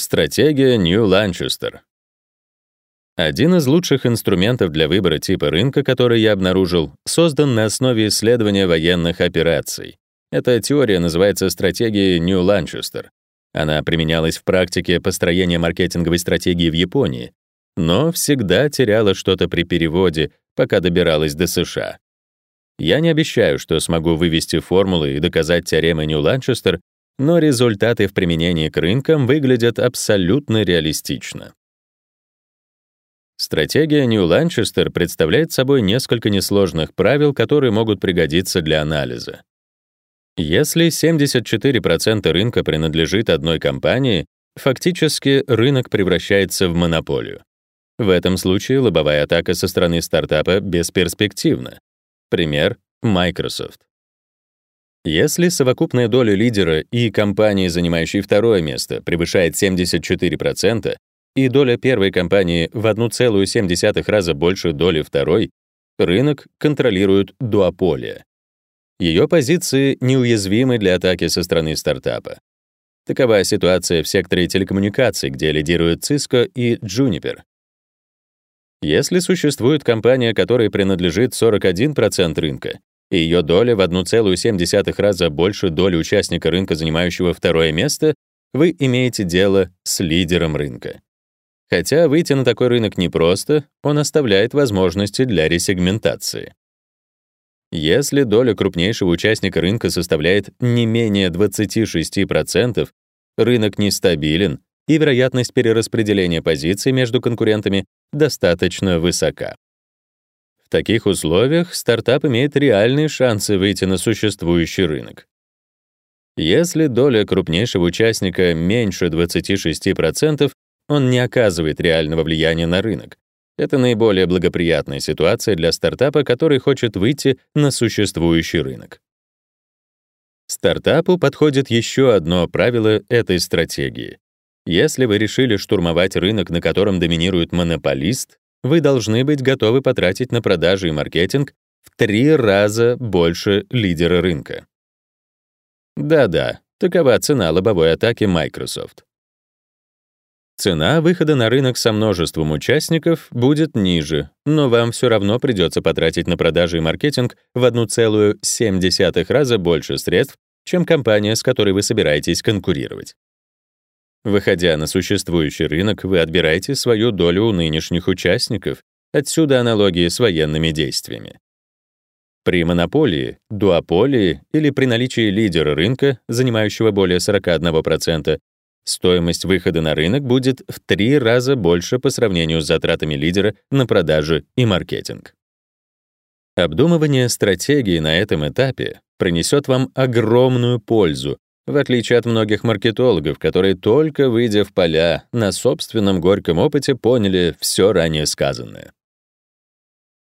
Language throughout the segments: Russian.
Стратегия Lanchester. Один из лучших инструментов для выбора типа рынка, который я обнаружил, создан на основе исследования военных операций. Эта теория называется стратегией Lanchester. Она применялась в практике построения маркетинговой стратегии в Японии, но всегда теряла что-то при переводе, пока добиралась до США. Я не обещаю, что смогу вывести формулы и доказать теоремы Lanchester, но результаты в применении к рынкам выглядят абсолютно реалистично. Стратегия Lanchester представляет собой несколько несложных правил, которые могут пригодиться для анализа. Если 74% рынка принадлежит одной компании, фактически рынок превращается в монополию. В этом случае лобовая атака со стороны стартапа бесперспективна. Пример — Microsoft. Если совокупная доля лидера и компании, занимающей второе место, превышает 74%, и доля первой компании в 1,7 раза больше доли второй, рынок контролирует дуополия. Ее позиции неуязвимы для атаки со стороны стартапа. Такова ситуация в секторе телекоммуникаций, где лидируют Cisco и Juniper. Если существует компания, которой принадлежит 41% рынка, и ее доля в 1,7 раза больше доли участника рынка, занимающего второе место, вы имеете дело с лидером рынка. Хотя выйти на такой рынок непросто, он оставляет возможности для ресегментации. Если доля крупнейшего участника рынка составляет не менее 26%, рынок нестабилен, и вероятность перераспределения позиций между конкурентами достаточно высока. Таких условиях стартап имеет реальные шансы выйти на существующий рынок. Если доля крупнейшего участника меньше 26%, он не оказывает реального влияния на рынок. Это наиболее благоприятная ситуация для стартапа, который хочет выйти на существующий рынок. Стартапу подходит еще одно правило этой стратегии. Если вы решили штурмовать рынок, на котором доминирует монополист, вы должны быть готовы потратить на продажи и маркетинг в три раза больше лидера рынка. Да-да, такова цена лобовой атаки Microsoft. Цена выхода на рынок со множеством участников будет ниже, но вам все равно придется потратить на продажи и маркетинг в 1,7 раза больше средств, чем компания, с которой вы собираетесь конкурировать. Выходя на существующий рынок, вы отбираете свою долю у нынешних участников. Отсюда аналогии с военными действиями. При монополии, дуополии или при наличии лидера рынка, занимающего более 41%, Стоимость выхода на рынок будет в три раза больше по сравнению с затратами лидера на продажи и маркетинг. Обдумывание стратегии на этом этапе принесет вам огромную пользу, в отличие от многих маркетологов, которые только выйдя в поля на собственном горьком опыте поняли все ранее сказанное.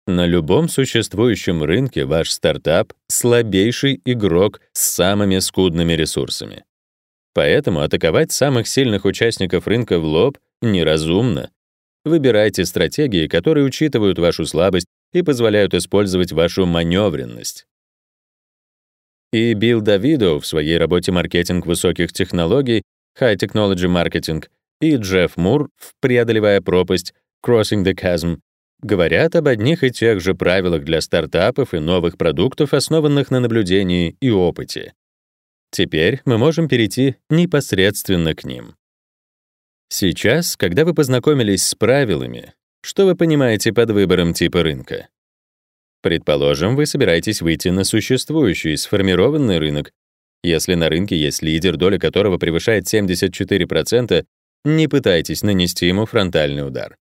На любом существующем рынке ваш стартап — слабейший игрок с самыми скудными ресурсами. Поэтому атаковать самых сильных участников рынка в лоб неразумно. Выбирайте стратегии, которые учитывают вашу слабость и позволяют использовать вашу маневренность. И Билл Давидо в своей работе «Маркетинг высоких технологий» High Technology Marketing и Джефф Мур в «Преодолевая пропасть» Crossing the Chasm говорят об одних и тех же правилах для стартапов и новых продуктов, основанных на наблюдении и опыте. Теперь мы можем перейти непосредственно к ним. Сейчас, когда вы познакомились с правилами, что вы понимаете под выбором типа рынка? Предположим, вы собираетесь выйти на существующий сформированный рынок. Если на рынке есть лидер, доля которого превышает 74%, не пытайтесь нанести ему фронтальный удар.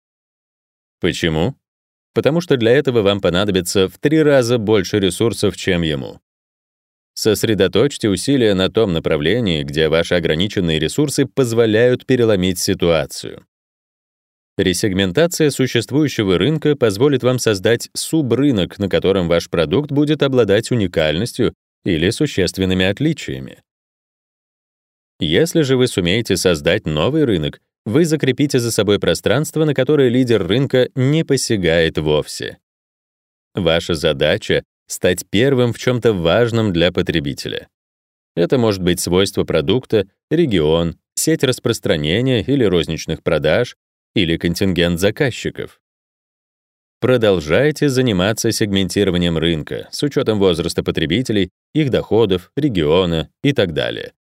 Почему? Потому что для этого вам понадобится в три раза больше ресурсов, чем ему. Сосредоточьте усилия на том направлении, где ваши ограниченные ресурсы позволяют переломить ситуацию. Ресегментация существующего рынка позволит вам создать субрынок, на котором ваш продукт будет обладать уникальностью или существенными отличиями. Если же вы сумеете создать новый рынок, вы закрепите за собой пространство, на которое лидер рынка не посягает вовсе. Ваша задача стать первым в чем-то важном для потребителя. Это может быть свойство продукта, регион, сеть распространения или розничных продаж, или контингент заказчиков. Продолжайте заниматься сегментированием рынка с учетом возраста потребителей, их доходов, региона и так далее.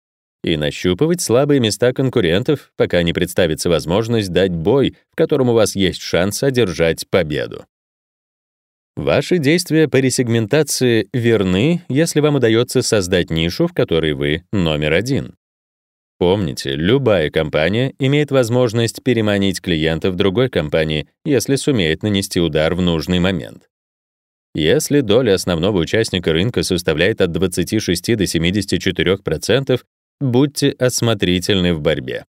И нащупывать слабые места конкурентов, пока не представится возможность дать бой, в котором у вас есть шанс одержать победу. Ваши действия по ресегментации верны, если вам удается создать нишу, в которой вы номер один. Помните, любая компания имеет возможность переманить клиентов другой компании, если сумеет нанести удар в нужный момент. Если доля основного участника рынка составляет от 26 до 74%, будьте осмотрительны в борьбе.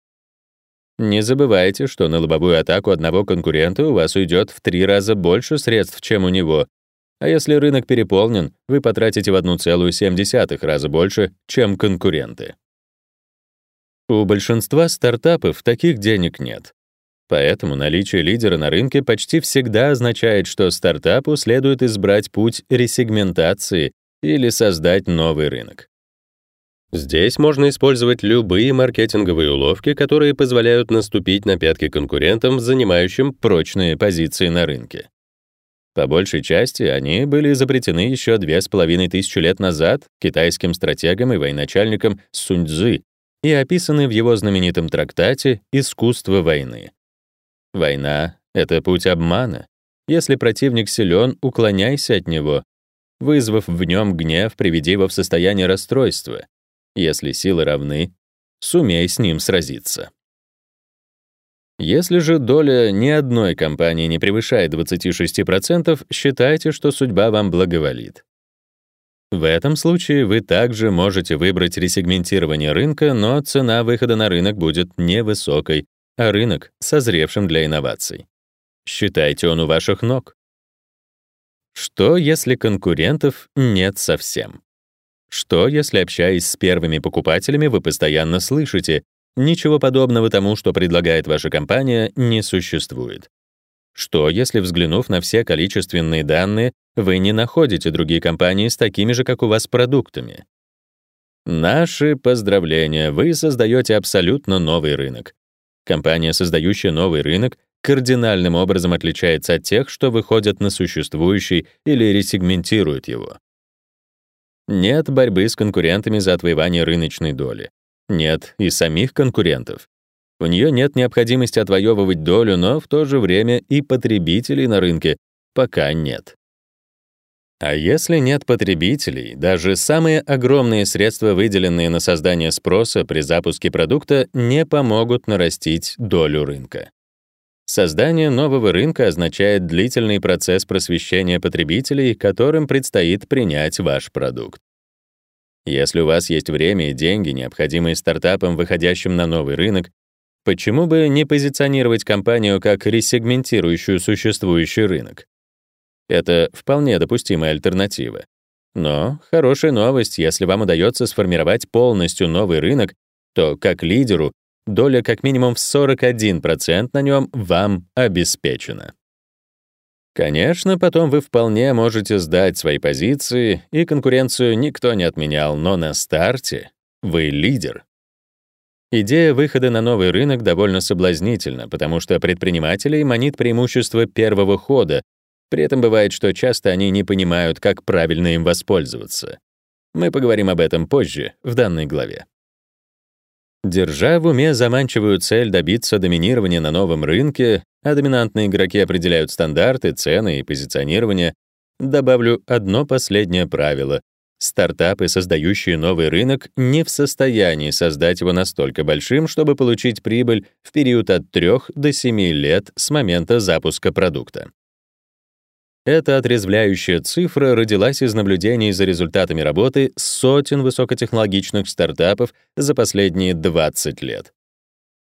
Не забывайте, что на лобовую атаку одного конкурента у вас уйдет в три раза больше средств, чем у него. А если рынок переполнен, вы потратите в 1,7 раза больше, чем конкуренты. У большинства стартапов таких денег нет. Поэтому наличие лидера на рынке почти всегда означает, что стартапу следует избрать путь ресегментации или создать новый рынок. Здесь можно использовать любые маркетинговые уловки, которые позволяют наступить на пятки конкурентам, занимающим прочные позиции на рынке. По большей части они были изобретены еще две с половиной тысячи лет назад китайским стратегом и военачальником Сунь-Цзы и описаны в его знаменитом трактате «Искусство войны». Война — это путь обмана. Если противник силен, уклоняйся от него. Вызвав в нем гнев, приведи его в состояние расстройства. Если силы равны, сумей с ним сразиться. Если же доля ни одной компании не превышает 26%, считайте, что судьба вам благоволит. В этом случае вы также можете выбрать ресегментирование рынка, но цена выхода на рынок будет невысокой, а рынок — созревшим для инноваций. Считайте он у ваших ног. Что, если конкурентов нет совсем? Что, если, общаясь с первыми покупателями, вы постоянно слышите, ничего подобного тому, что предлагает ваша компания, не существует? Что, если, взглянув на все количественные данные, вы не находите другие компании с такими же, как у вас, продуктами? Наши поздравления, вы создаете абсолютно новый рынок. Компания, создающая новый рынок, кардинальным образом отличается от тех, что выходят на существующий или ресегментируют его. Нет борьбы с конкурентами за отвоевание рыночной доли. Нет и самих конкурентов. У нее нет необходимости отвоевывать долю, но в то же время и потребителей на рынке пока нет. А если нет потребителей, даже самые огромные средства, выделенные на создание спроса при запуске продукта, не помогут нарастить долю рынка. Создание нового рынка означает длительный процесс просвещения потребителей, которым предстоит принять ваш продукт. Если у вас есть время и деньги, необходимые стартапам, выходящим на новый рынок, почему бы не позиционировать компанию как ресегментирующую существующий рынок? Это вполне допустимая альтернатива. Но хорошая новость, если вам удается сформировать полностью новый рынок, то как лидеру доля как минимум в 41% на нем вам обеспечена. Конечно, потом вы вполне можете сдать свои позиции, и конкуренцию никто не отменял, но на старте вы лидер. Идея выхода на новый рынок довольно соблазнительна, потому что предпринимателей манит преимущество первого хода, при этом бывает, что часто они не понимают, как правильно им воспользоваться. Мы поговорим об этом позже, в данной главе. Держа в уме заманчивую цель добиться доминирования на новом рынке, а доминантные игроки определяют стандарты, цены и позиционирование, добавлю одно последнее правило. Стартапы, создающие новый рынок, не в состоянии создать его настолько большим, чтобы получить прибыль в период от 3 до 7 лет с момента запуска продукта. Эта отрезвляющая цифра родилась из наблюдений за результатами работы сотен высокотехнологичных стартапов за последние 20 лет.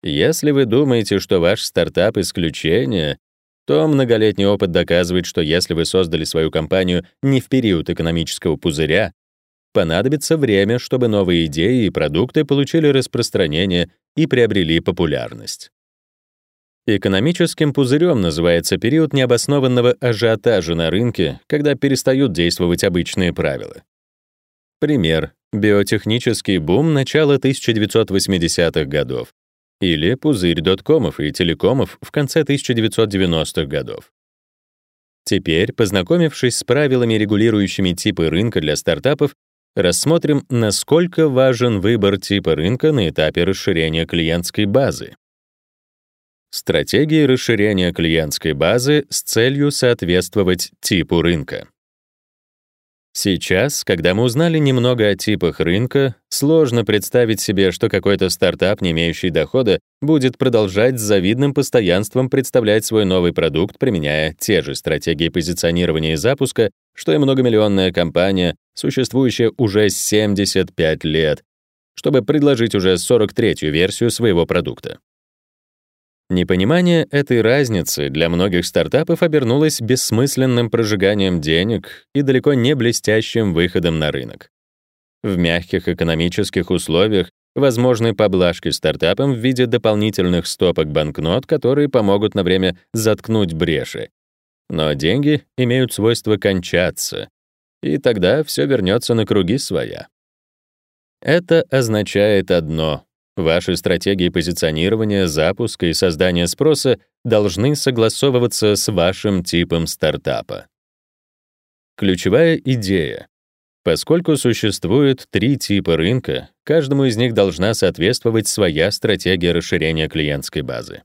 Если вы думаете, что ваш стартап — исключение, то многолетний опыт доказывает, что если вы создали свою компанию не в период экономического пузыря, понадобится время, чтобы новые идеи и продукты получили распространение и приобрели популярность. Экономическим пузырем называется период необоснованного ажиотажа на рынке, когда перестают действовать обычные правила. Пример. Биотехнический бум начала 1980-х годов. или пузырь доткомов и телекомов в конце 1990-х годов. Теперь, познакомившись с правилами, регулирующими типы рынка для стартапов, рассмотрим, насколько важен выбор типа рынка на этапе расширения клиентской базы. Стратегии расширения клиентской базы с целью соответствовать типу рынка. Сейчас, когда мы узнали немного о типах рынка, сложно представить себе, что какой-то стартап, не имеющий дохода, будет продолжать с завидным постоянством представлять свой новый продукт, применяя те же стратегии позиционирования и запуска, что и многомиллионная компания, существующая уже 75 лет, чтобы предложить уже 43-ю версию своего продукта. Непонимание этой разницы для многих стартапов обернулось бессмысленным прожиганием денег и далеко не блестящим выходом на рынок. В мягких экономических условиях возможны поблажки стартапам в виде дополнительных стопок банкнот, которые помогут на время заткнуть бреши. Но деньги имеют свойство кончаться, и тогда все вернется на круги своя. Это означает одно Ваши стратегии позиционирования, запуска и создания спроса должны согласовываться с вашим типом стартапа. Ключевая идея. Поскольку существует три типа рынка, каждому из них должна соответствовать своя стратегия расширения клиентской базы.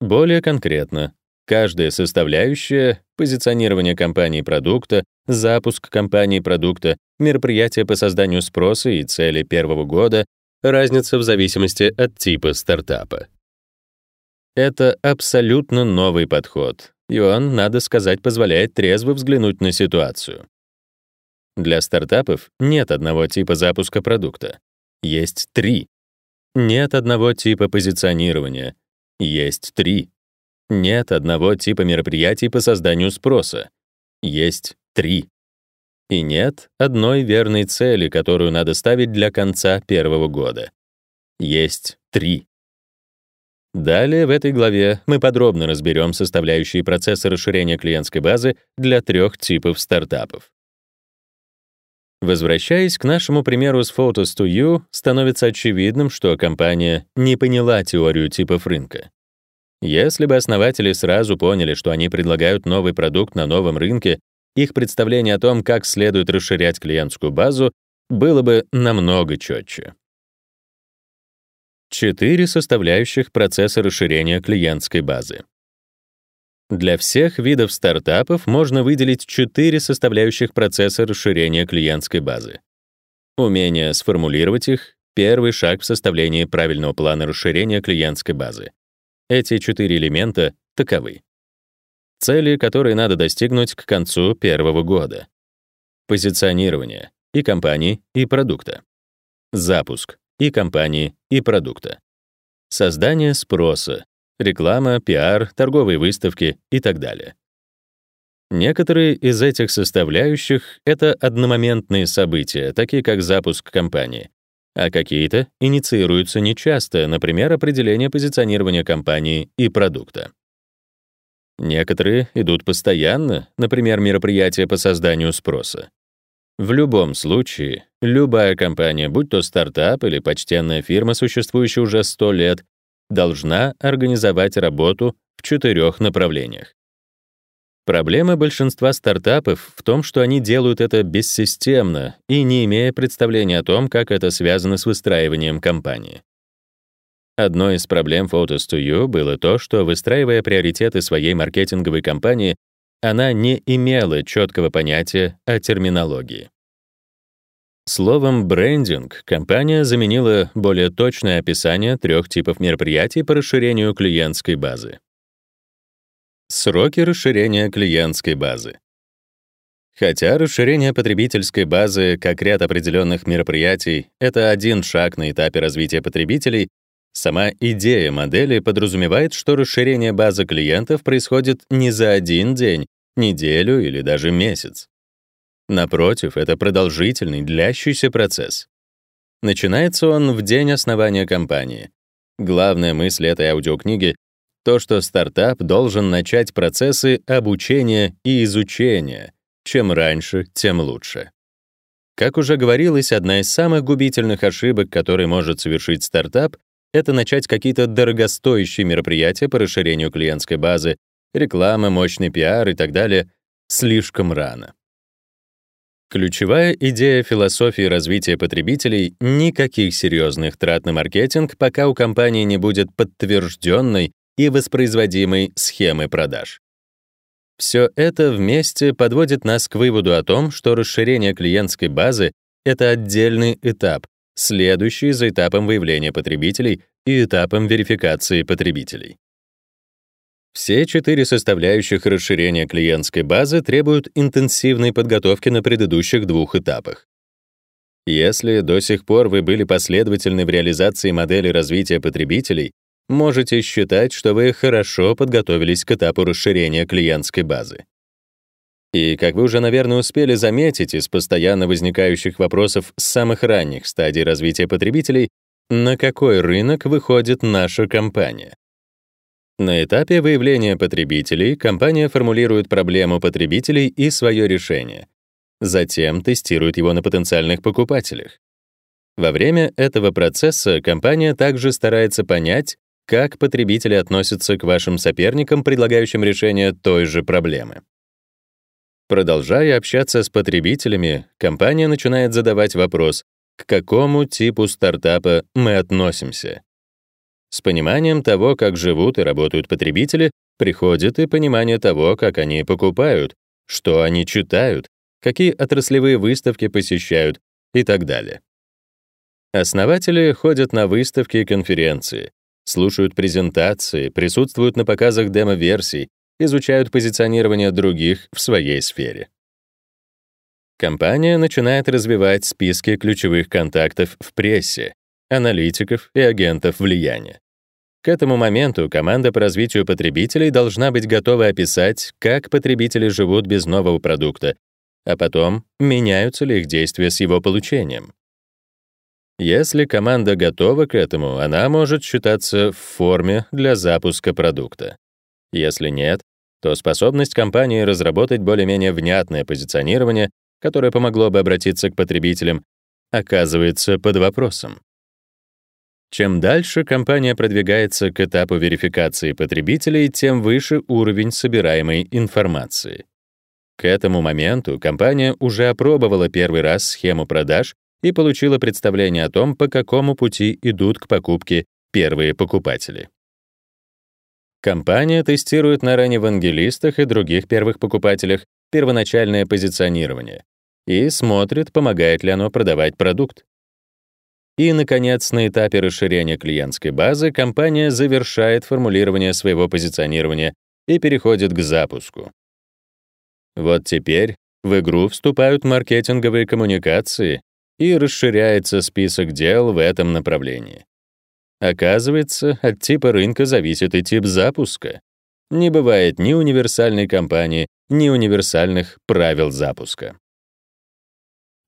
Более конкретно, каждая составляющая — позиционирование компании продукта, запуск компании продукта, мероприятия по созданию спроса и цели первого года, разница в зависимости от типа стартапа. Это абсолютно новый подход, и он, надо сказать, позволяет трезво взглянуть на ситуацию. Для стартапов нет одного типа запуска продукта. Есть три. Нет одного типа позиционирования. Есть три. Нет одного типа мероприятий по созданию спроса. Есть три. И нет одной верной цели, которую надо ставить для конца первого года. Есть три. Далее в этой главе мы подробно разберем составляющие процесса расширения клиентской базы для трех типов стартапов. Возвращаясь к нашему примеру с Photos to You, становится очевидным, что компания не поняла теорию типов рынка. Если бы основатели сразу поняли, что они предлагают новый продукт на новом рынке их представление о том, как следует расширять клиентскую базу, было бы намного четче. Четыре составляющих процесса расширения клиентской базы. Для всех видов стартапов можно выделить четыре составляющих процесса расширения клиентской базы. Умение сформулировать их — первый шаг в составлении правильного плана расширения клиентской базы. Эти четыре элемента таковы цели, которые надо достигнуть к концу первого года. Позиционирование и компании, и продукта. Запуск и компании, и продукта. Создание спроса, реклама, пиар, торговые выставки и так далее. Некоторые из этих составляющих — это одномоментные события, такие как запуск компании, а какие-то инициируются нечасто, например, определение позиционирования компании и продукта. Некоторые идут постоянно, например, мероприятия по созданию спроса. В любом случае, любая компания, будь то стартап или почтенная фирма, существующая уже 100 лет, должна организовать работу в четырех направлениях. Проблема большинства стартапов в том, что они делают это бессистемно и не имея представления о том, как это связано с выстраиванием компании. Одной из проблем Photos to You было то, что, выстраивая приоритеты своей маркетинговой кампании, она не имела четкого понятия о терминологии. Словом брендинг компания заменила более точное описание трех типов мероприятий по расширению клиентской базы. Сроки расширения клиентской базы. Хотя расширение потребительской базы как ряд определенных мероприятий — это один шаг на этапе развития потребителей, Сама идея модели подразумевает, что расширение базы клиентов происходит не за один день, неделю или даже месяц. Напротив, это продолжительный, длящийся процесс. Начинается он в день основания компании. Главная мысль этой аудиокниги — то, что стартап должен начать процессы обучения и изучения. Чем раньше, тем лучше. Как уже говорилось, одна из самых губительных ошибок, которые может совершить стартап, это начать какие-то дорогостоящие мероприятия по расширению клиентской базы, реклама, мощный пиар и так далее, слишком рано. Ключевая идея философии развития потребителей — никаких серьезных трат на маркетинг, пока у компании не будет подтвержденной и воспроизводимой схемы продаж. Все это вместе подводит нас к выводу о том, что расширение клиентской базы — это отдельный этап, следующий за этапом выявления потребителей и этапом верификации потребителей. Все четыре составляющих расширения клиентской базы требуют интенсивной подготовки на предыдущих двух этапах. Если до сих пор вы были последовательны в реализации модели развития потребителей, можете считать, что вы хорошо подготовились к этапу расширения клиентской базы. И, как вы уже, наверное, успели заметить из постоянно возникающих вопросов с самых ранних стадий развития потребителей, на какой рынок выходит наша компания? На этапе выявления потребителей компания формулирует проблему потребителей и свое решение. Затем тестирует его на потенциальных покупателях. Во время этого процесса компания также старается понять, как потребители относятся к вашим соперникам, предлагающим решение той же проблемы. Продолжая общаться с потребителями, компания начинает задавать вопрос, к какому типу стартапа мы относимся. С пониманием того, как живут и работают потребители, приходит и понимание того, как они покупают, что они читают, какие отраслевые выставки посещают и так далее. Основатели ходят на выставки и конференции, слушают презентации, присутствуют на показах демо-версий, изучают позиционирование других в своей сфере. Компания начинает развивать списки ключевых контактов в прессе, аналитиков и агентов влияния. К этому моменту команда по развитию потребителей должна быть готова описать, как потребители живут без нового продукта, а потом, меняются ли их действия с его получением. Если команда готова к этому, она может считаться в форме для запуска продукта. Если нет, то способность компании разработать более-менее внятное позиционирование, которое помогло бы обратиться к потребителям, оказывается под вопросом. Чем дальше компания продвигается к этапу верификации потребителей, тем выше уровень собираемой информации. К этому моменту компания уже опробовала первый раз схему продаж и получила представление о том, по какому пути идут к покупке первые покупатели. Компания тестирует на ранневангелистах и других первых покупателях первоначальное позиционирование и смотрит, помогает ли оно продавать продукт. И, наконец, на этапе расширения клиентской базы компания завершает формулирование своего позиционирования и переходит к запуску. Вот теперь в игру вступают маркетинговые коммуникации и расширяется список дел в этом направлении. Оказывается, от типа рынка зависит и тип запуска. Не бывает ни универсальной компании, ни универсальных правил запуска.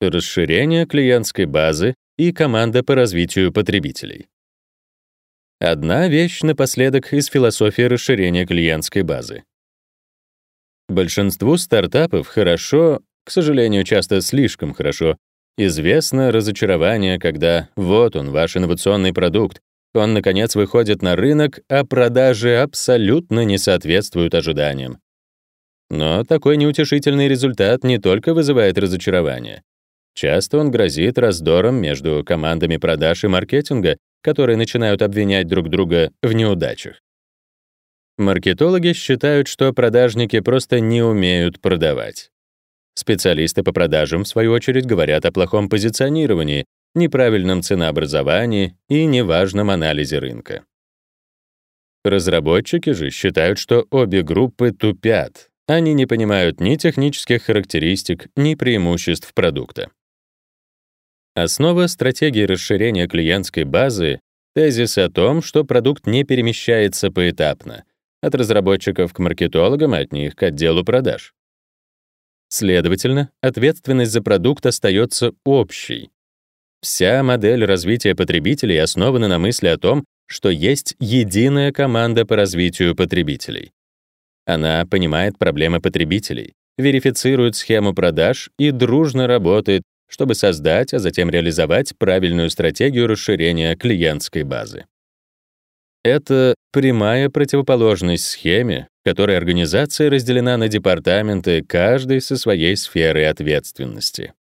Расширение клиентской базы и команда по развитию потребителей. Одна вещь напоследок из философии расширения клиентской базы. Большинству стартапов хорошо, к сожалению, часто слишком хорошо, известно разочарование, когда вот он, ваш инновационный продукт, он, наконец, выходит на рынок, а продажи абсолютно не соответствуют ожиданиям. Но такой неутешительный результат не только вызывает разочарование, Часто он грозит раздором между командами продаж и маркетинга, которые начинают обвинять друг друга в неудачах. Маркетологи считают, что продажники просто не умеют продавать. Специалисты по продажам, в свою очередь, говорят о плохом позиционировании, неправильном ценообразовании и неважном анализе рынка. Разработчики же считают, что обе группы тупят. Они не понимают ни технических характеристик, ни преимуществ продукта. Основа стратегии расширения клиентской базы — тезис о том, что продукт не перемещается поэтапно, от разработчиков к маркетологам, от них к отделу продаж. Следовательно, ответственность за продукт остается общей. Вся модель развития потребителей основана на мысли о том, что есть единая команда по развитию потребителей. Она понимает проблемы потребителей, верифицирует схему продаж и дружно работает чтобы создать, а затем реализовать правильную стратегию расширения клиентской базы. Это прямая противоположность схеме, в которой организация разделена на департаменты, каждый со своей сферой ответственности.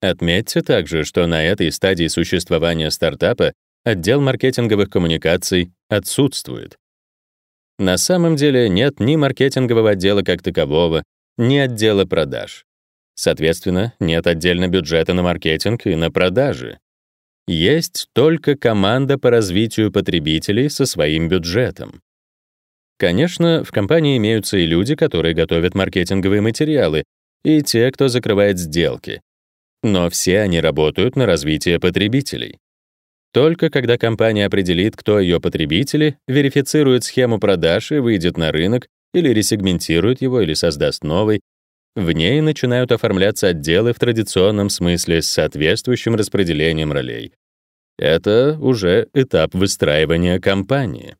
Отметьте также, что на этой стадии существования стартапа отдел маркетинговых коммуникаций отсутствует. На самом деле нет ни маркетингового отдела как такового, ни отдела продаж. Соответственно, нет отдельно бюджета на маркетинг и на продажи. Есть только команда по развитию потребителей со своим бюджетом. Конечно, в компании имеются и люди, которые готовят маркетинговые материалы, и те, кто закрывает сделки. Но все они работают на развитие потребителей. Только когда компания определит, кто ее потребители, верифицирует схему продаж и выйдет на рынок, или ресегментирует его, или создаст новый, в ней начинают оформляться отделы в традиционном смысле с соответствующим распределением ролей. Это уже этап выстраивания компании.